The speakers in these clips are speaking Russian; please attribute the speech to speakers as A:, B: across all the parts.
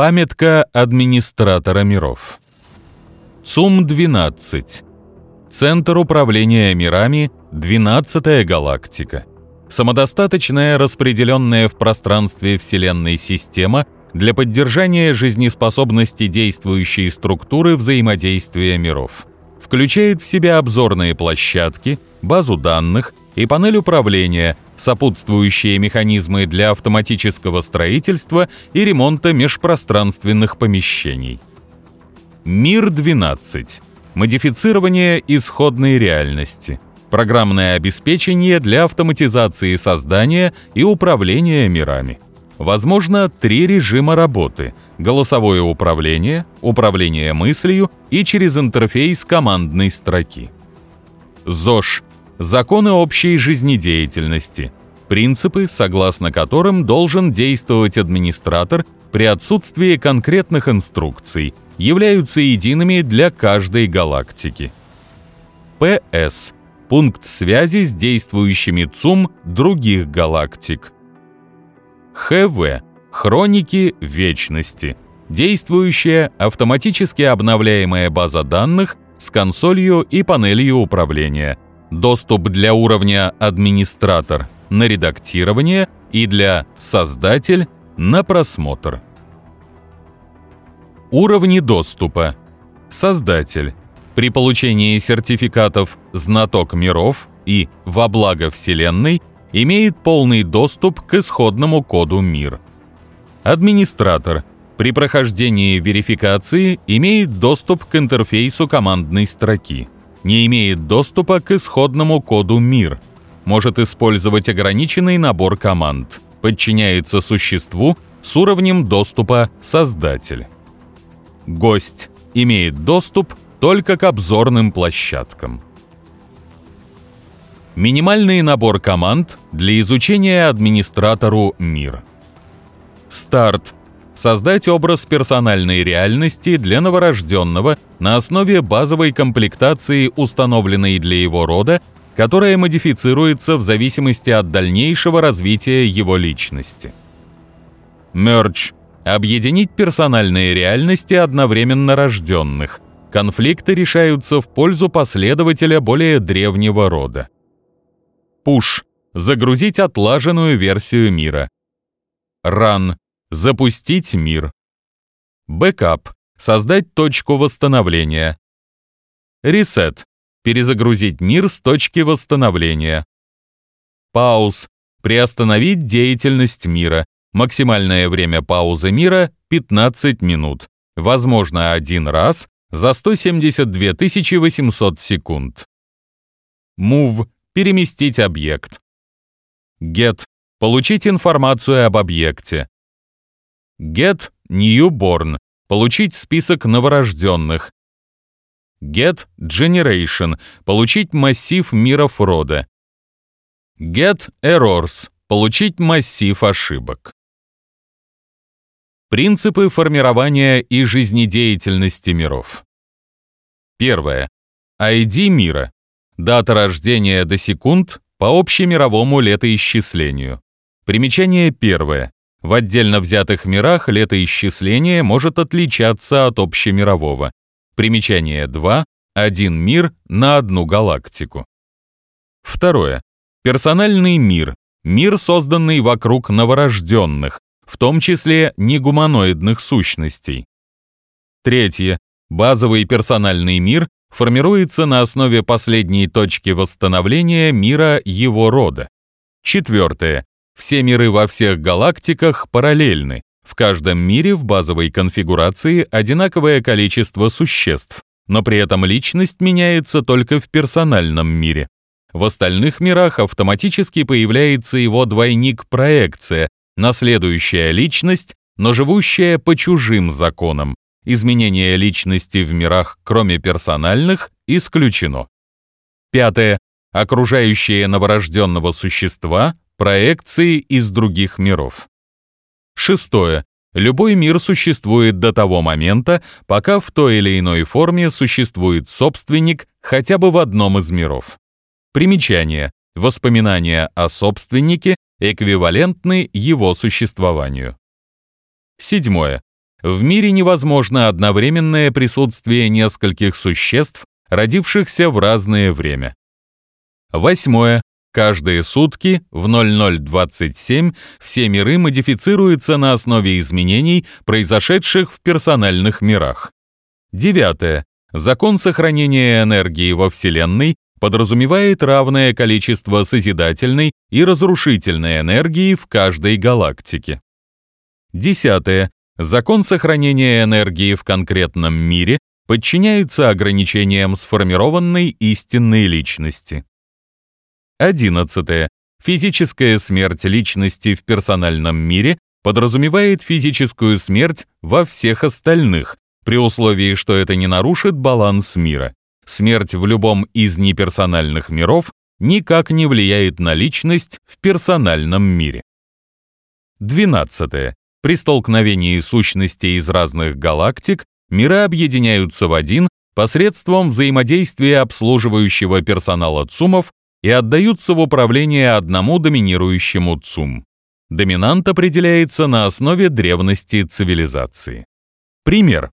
A: Памятка администратора миров. ЦУМ-12. Центр управления мирами, 12-я галактика. Самодостаточная, распределенная в пространстве Вселенной система для поддержания жизнеспособности действующей структуры взаимодействия миров. Включает в себя обзорные площадки, базу данных и панель управления, сопутствующие механизмы для автоматического строительства и ремонта межпространственных помещений. Мир-12. Модифицирование исходной реальности. Программное обеспечение для автоматизации создания и управления мирами. Возможно, три режима работы – голосовое управление, управление мыслью и через интерфейс командной строки. ЗОЖ – законы общей жизнедеятельности, принципы, согласно которым должен действовать администратор при отсутствии конкретных инструкций, являются едиными для каждой галактики. ПС – пункт связи с действующими ЦУМ других галактик. ХВ – хроники вечности, действующая автоматически обновляемая база данных с консолью и панелью управления, доступ для уровня «Администратор» на редактирование и для «Создатель» на просмотр. Уровни доступа. Создатель. При получении сертификатов «Знаток миров» и «Во благо Вселенной» имеет полный доступ к исходному коду «Мир». Администратор. При прохождении верификации имеет доступ к интерфейсу командной строки. Не имеет доступа к исходному коду «Мир». Может использовать ограниченный набор команд. Подчиняется существу с уровнем доступа «Создатель». Гость имеет доступ только к обзорным площадкам. Минимальный набор команд для изучения администратору мир. Старт. Создать образ персональной реальности для новорожденного на основе базовой комплектации, установленной для его рода, которая модифицируется в зависимости от дальнейшего развития его личности. Merge. Объединить персональные реальности одновременно рожденных. Конфликты решаются в пользу последователя более древнего рода. Push. Загрузить отлаженную версию мира. Run. Запустить мир. Backup. Создать точку восстановления. Ресет. Перезагрузить мир с точки восстановления. Пауз. Приостановить деятельность мира. Максимальное время паузы мира — 15 минут. Возможно, один раз за 172 800 секунд. Move — переместить объект. Get — получить информацию об объекте. Get Newborn — получить список новорожденных. Get Generation — получить массив миров рода. Get Errors — получить массив ошибок. Принципы формирования и жизнедеятельности миров. Первое. ID мира. Дата рождения до секунд по общемировому летоисчислению. Примечание первое. В отдельно взятых мирах летоисчисление может отличаться от общемирового. Примечание 2. Один мир на одну галактику. Второе. Персональный мир. Мир, созданный вокруг новорожденных, в том числе негуманоидных сущностей. Третье. Базовый персональный мир формируется на основе последней точки восстановления мира его рода. Четвертое. Все миры во всех галактиках параллельны. В каждом мире в базовой конфигурации одинаковое количество существ, но при этом личность меняется только в персональном мире. В остальных мирах автоматически появляется его двойник-проекция, наследующая личность, но живущая по чужим законам. Изменение личности в мирах, кроме персональных, исключено. Пятое. Окружающие новорожденного существа – проекции из других миров. Шестое. Любой мир существует до того момента, пока в той или иной форме существует собственник хотя бы в одном из миров. Примечание. Воспоминания о собственнике эквивалентны его существованию. Седьмое. в мире невозможно одновременное присутствие нескольких существ, родившихся в разное время. Восьмое. Каждые сутки в 0027 все миры модифицируются на основе изменений, произошедших в персональных мирах. Девятое. Закон сохранения энергии во Вселенной подразумевает равное количество созидательной и разрушительной энергии в каждой галактике. Десятое. Закон сохранения энергии в конкретном мире подчиняется ограничениям сформированной истинной личности. 11. Физическая смерть личности в персональном мире подразумевает физическую смерть во всех остальных, при условии, что это не нарушит баланс мира. Смерть в любом из неперсональных миров никак не влияет на личность в персональном мире. 12. При столкновении сущностей из разных галактик миры объединяются в один посредством взаимодействия обслуживающего персонала ЦУМов и отдаются в управление одному доминирующему ЦУМ. Доминант определяется на основе древности цивилизации. Пример.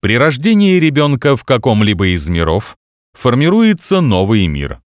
A: При рождении ребенка в каком-либо из миров формируется новый мир.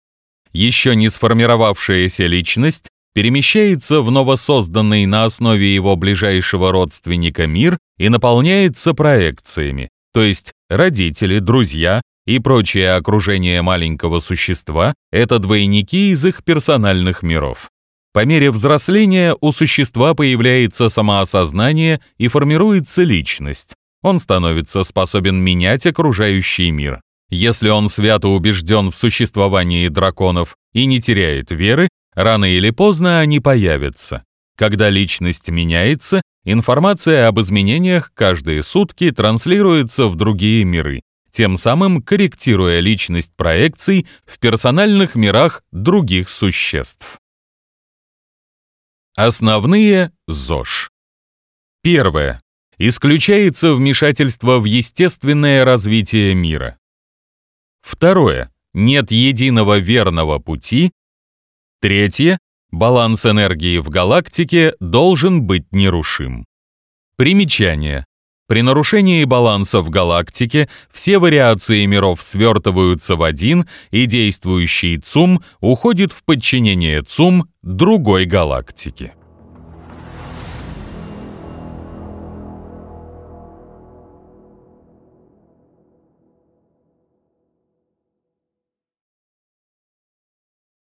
A: Еще не сформировавшаяся личность перемещается в новосозданный на основе его ближайшего родственника мир и наполняется проекциями, то есть родители, друзья, и прочее окружение маленького существа — это двойники из их персональных миров. По мере взросления у существа появляется самоосознание и формируется личность. Он становится способен менять окружающий мир. Если он свято убежден в существовании драконов и не теряет веры, рано или поздно они появятся. Когда личность меняется, информация об изменениях каждые сутки транслируется в другие миры тем самым корректируя личность проекций в персональных мирах других существ. Основные ЗОЖ. Первое. Исключается вмешательство в естественное развитие мира. Второе. Нет единого верного пути. Третье. Баланс энергии в галактике должен быть нерушим. Примечание. При нарушении баланса в галактике все вариации миров свертываются в один, и действующий ЦУМ уходит в подчинение ЦУМ другой галактики.